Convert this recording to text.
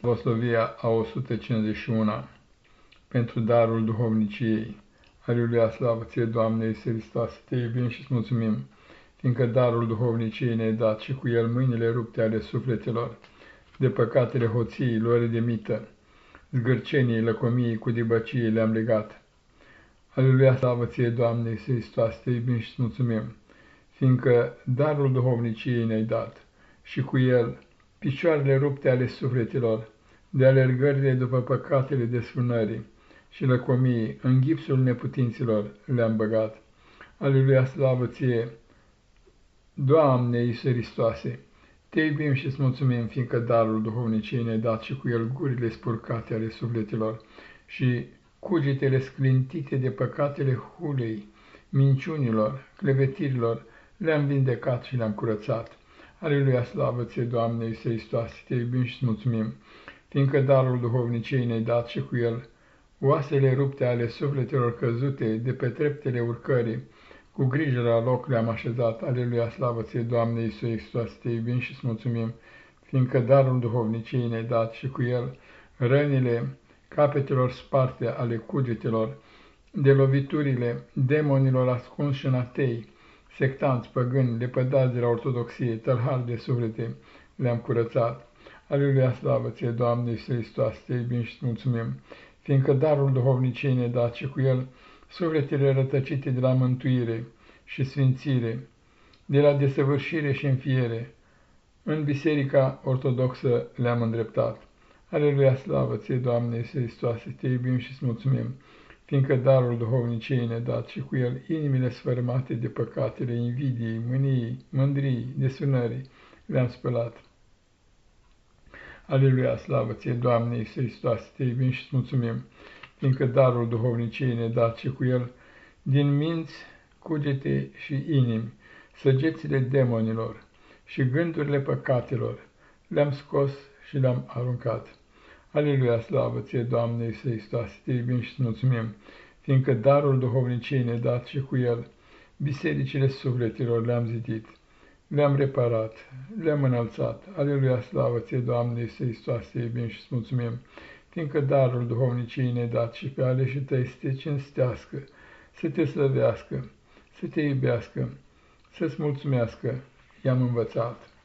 Voslovia a 151 pentru darul duhovniciei. Aleluia, slavă ție, Doamne, Iisus Hristos, te iubim și îți mulțumim, fiindcă darul duhovniciei ne-ai dat și cu el mâinile rupte ale sufletelor, de păcatele hoției, lor de mită, zgârceniei, lăcomiei, cu dibăciei le-am legat. Aleluia, slavă ție, Doamne, Iisus Hristos, te iubim și îți mulțumim, fiindcă darul duhovniciei ne-ai dat și cu el picioarele rupte ale sufletelor, de alergările după păcatele desfrânării și lăcomiei, în gipsul neputinților le-am băgat. Aleluia, slavă ție! Doamne Iisus Hristoase, te iubim și îți mulțumim, fiindcă darul duhovniciei ne-ai dat și cu el gurile spurcate ale sufletelor și cugetele sclintite de păcatele hulei, minciunilor, clevetirilor, le-am vindecat și le-am curățat. Aleluia, slavă ție, Doamne, Iisuse Hristos, te iubim și mulțumim, fiindcă darul duhovniciei ne-ai dat și cu el oasele rupte ale sufletelor căzute de pe treptele urcării, cu grijă la loc le-am așezat. Aleluia, slavă ție, Doamne, Iisuse Hristos, te iubim și mulțumim, fiindcă darul duhovniciei ne-ai dat și cu el rănile capetelor sparte ale cugetelor, de loviturile demonilor ascunși în atei, sectanți, păgâni, lepădați de la ortodoxie, tălhari de suflete, le-am curățat. Aleluia, slavă ție, Doamne Iisus Hristos, te iubim și mulțumim, fiindcă darul duhovniciei ne dat și cu el sufletele rătăcite de la mântuire și sfințire, de la desăvârșire și înfiere, în Biserica Ortodoxă le-am îndreptat. Aleluia, slavă ție, Doamne Iisus Hristos, te iubim și mulțumim, fiindcă darul duhovniciei ne dat și cu el inimile sfărmate de păcatele invidiei, mâniei, mândriei, desânării, le-am spălat. Aleluia, slavă ție, Doamne Iisus Hristos, te iubim și mulțumim, fiindcă darul duhovniciei ne dat și cu el din minți, cugete și inimi, săgețile demonilor și gândurile păcatelor, le-am scos și le-am aruncat. Aleluia, slavă ție, Doamne Iisus Hristos, te iubim și mulțumim, fiindcă darul duhovniciei ne dat și cu el, bisericile sufletelor le-am zidit, le-am reparat, le-am înălțat. Aleluia, slavă ție, Doamne Iisus Hristos, te iubim și mulțumim, fiindcă darul duhovniciei ne dat și pe aleșii tăi să te cinstească, să te slăvească, să te iubească, să-ți mulțumească, i-am învățat.